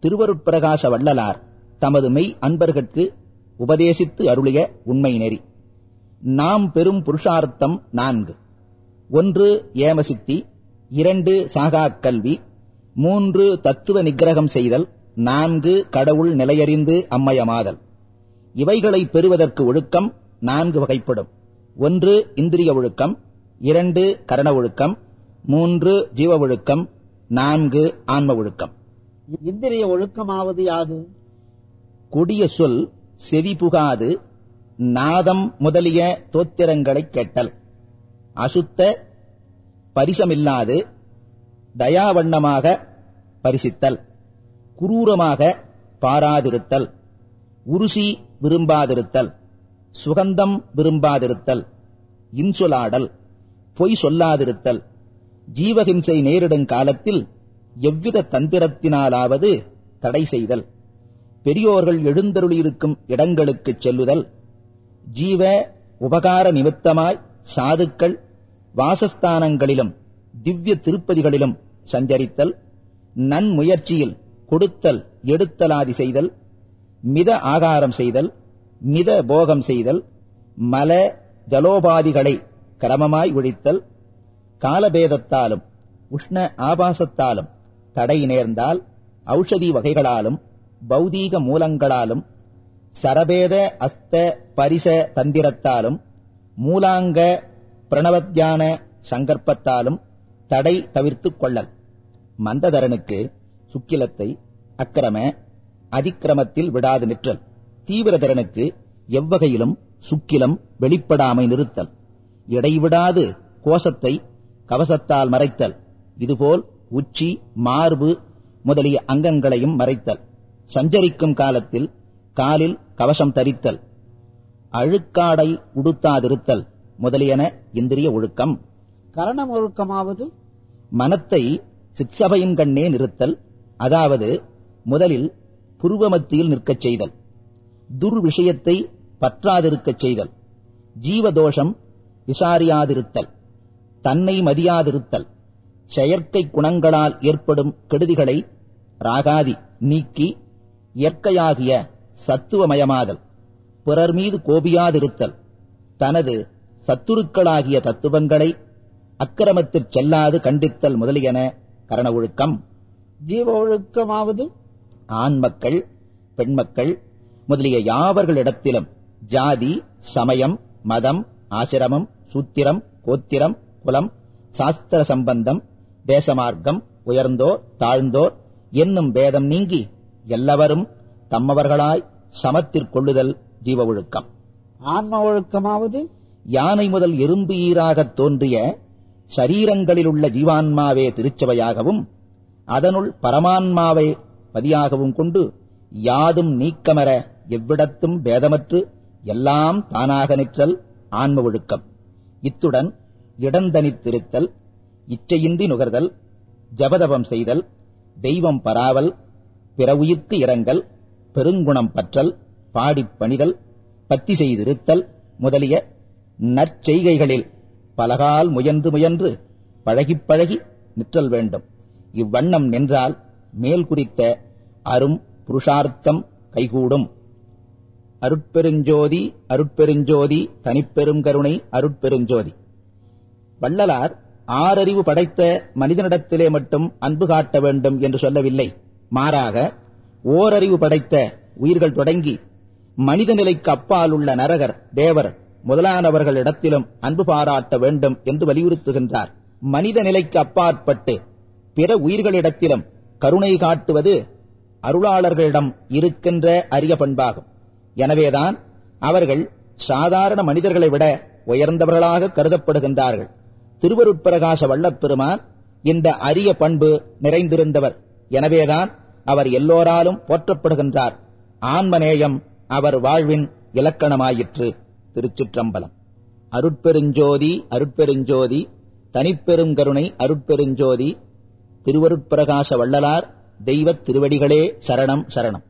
திருவருட்பிரகாச வள்ளலார் தமது மெய் அன்பர்கட்கு உபதேசித்து அருளிய உண்மை நெறி. நாம் பெரும் புருஷார்த்தம் நான்கு. ஒன்று ஏமசித்தி இரண்டு சாகா கல்வி மூன்று தத்துவ நிகிரகம் செய்தல் நான்கு கடவுள் நிலையறிந்து அம்மயமாதல். இவைகளை பெறுவதற்கு ஒழுக்கம் நான்கு வகைப்படும். ஒன்று இந்திரிய ஒழுக்கம் இரண்டு கரண ஒழுக்கம் மூன்று ஜீவ ஒழுக்கம் நான்கு ஆன்ம ஒழுக்கம். இந்திரிய ஒழுக்கமாவது யாது? கொடிய சொல் செவி புகாது நாதம் முதலிய தோத்திரங்களைக் கேட்டல். அசுத்த பரிசமில்லாது தயாவண்ணமாக பரிசித்தல். குரூரமாக பாராதிருத்தல். உருசி விரும்பாதிருத்தல். சுகந்தம் விரும்பாதிருத்தல். இன்சொலாடல் பொய் சொல்லாதிருத்தல். ஜீவஹிம்சை நேரிடும் காலத்தில் எவ்வித தந்திரத்தினாலாவது தடை செய்தல். பெரியோர்கள் எழுந்தருளியிருக்கும் இடங்களுக்குச் செல்லுதல். ஜீவ உபகார நிமித்தமாய் சாதுக்கள் வாசஸ்தானங்களிலும் திவ்ய திருப்பதிகளிலும் சஞ்சரித்தல். நன்முயற்சியில் கொடுத்தல் எடுத்தலாதி செய்தல். மித ஆகாரம் செய்தல் மித போகம் செய்தல். மல ஜலோபாதிகளை கிரமமாய் ஒழித்தல். காலபேதத்தாலும் உஷ்ண ஆபாசத்தாலும் தடை நேர்ந்தால் ஔஷதி வகைகளாலும் பௌதீக மூலங்களாலும் சரபேத அஸ்த பரிச தந்திரத்தாலும் மூலாங்க பிரணவத்தியான சங்கற்பத்தாலும் தடை தவிர்த்துக் கொள்ளல். மந்ததரனுக்கு சுக்கிலத்தை அக்கிரம அதிக்கிரமத்தில் விடாது நிற்றல். தீவிரதரனுக்கு எவ்வகையிலும் சுக்கிலம் வெளிப்படாமை நிறுத்தல். இடைவிடாது கோஷத்தை கவசத்தால் மறைத்தல். இதுபோல் உச்சி மார்பு முதலிய அங்கங்களையும் மறைத்தல். சஞ்சரிக்கும் காலத்தில் காலில் கவசம் தரித்தல். அழுக்காடை உடுத்தாதிருத்தல் முதலியன இந்திரிய ஒழுக்கம். கரணம் ஒழுக்கமாவது? மனத்தை சிற்சபையின் கண்ணே நிறுத்தல். அதாவது முதலில் புருவமத்தியில் நிற்கச் செய்தல். துர்விஷயத்தை பற்றாதிருக்கச் செய்தல். ஜீவதோஷம் விசாரியாதிருத்தல். தன்னை மதியாதிருத்தல். செயற்கை குணங்களால் ஏற்படும் கெடுதிகளை ராகாதி நீக்கி இயற்கையாகிய சத்துவமயமாதல் பிறர் மீது கோபியாதிருத்தல் தனது சத்துருக்களாகிய தத்துவங்களை அக்கிரமத்திற் செல்லாது கண்டித்தல் முதலியன கரண ஒழுக்கம் ஜீவ ஒழுக்கமாவது ஆண் மக்கள் பெண் மக்கள் முதலிய யாவர்களிடத்திலும் ஜாதி சமயம் மதம் ஆசிரமம் சூத்திரம் கோத்திரம் குலம் சாஸ்திர சம்பந்தம் தேசமார்க்கம் உயர்ந்தோர் தாழ்ந்தோர் என்னும் பேதம் நீங்கி எல்லாவரும் தம்மவர்களாய் சமத்திற்கொள்ளுதல் ஜீவ ஒழுக்கம் ஆன்ம ஒழுக்கமாவது? யானை முதல் எறும்பு ஈராகத் தோன்றிய சரீரங்களிலுள்ள ஜீவான்மாவே திருச்சபையாகவும் அதனுள் பரமான்மாவை பதியாகவும் கொண்டு யாதும் நீக்கமர எவ்விடத்தும் பேதமற்று எல்லாம் தானாக நிற்றல் ஆன்ம ஒழுக்கம். இத்துடன் இடந்தனித்திருத்தல் இச்சையின்றி நுகர்தல் ஜபதபம் செய்தல் தெய்வம் பராவல் பிறவுயிர்க்கு இரங்கல் பெருங்குணம் பற்றல் பாடிப் பணிதல் பத்தி செய்திருத்தல் முதலிய நற்செய்கைகளில் பலகால் முயன்று முயன்று பழகிப் பழகி நிற்றல் வேண்டும். இவ்வண்ணம் நின்றால் மேல் குறித்த அரும் புருஷார்த்தம் கைகூடும். அருட்பெருஞ்சோதி அருட்பெருஞ்சோதி தனிப்பெரும் கருணை அருட்பெருஞ்சோதி. வள்ளலார் ஆறறிவு படைத்த மனிதனிடத்திலே மட்டும் அன்பு காட்ட வேண்டும் என்று சொல்லவில்லை. மாறாக ஓரறிவு படைத்த உயிர்கள் தொடங்கி மனித நிலைக்கு அப்பால் உள்ள நரகர் தேவர் முதலானவர்களிடத்திலும் அன்பு பாராட்ட வேண்டும் என்று வலியுறுத்துகின்றார். மனித நிலைக்கு அப்பாற்பட்டு பிற உயிர்களிடத்திலும் கருணை காட்டுவது அருளாளர்களிடம் இருக்கின்ற அரிய பண்பாகும். எனவேதான் அவர்கள் சாதாரண மனிதர்களை விட உயர்ந்தவர்களாக கருதப்படுகின்றார்கள். திருவருட்பிரகாச வல்லப்பெருமான் இந்த அரிய பண்பு நிறைந்திருந்தவர். எனவேதான் அவர் எல்லோராலும் போற்றப்படுகின்றார். ஆன்மநேயம் அவர் வாழ்வின் இலக்கணமாயிற்று. திருச்சிற்றம்பலம். அருட்பெருஞ்சோதி அருட்பெருஞ்சோதி தனிப்பெருங்கருணை அருட்பெருஞ்சோதி திருவருட்பிரகாச வள்ளலார் தெய்வத் திருவடிகளே சரணம் சரணம்.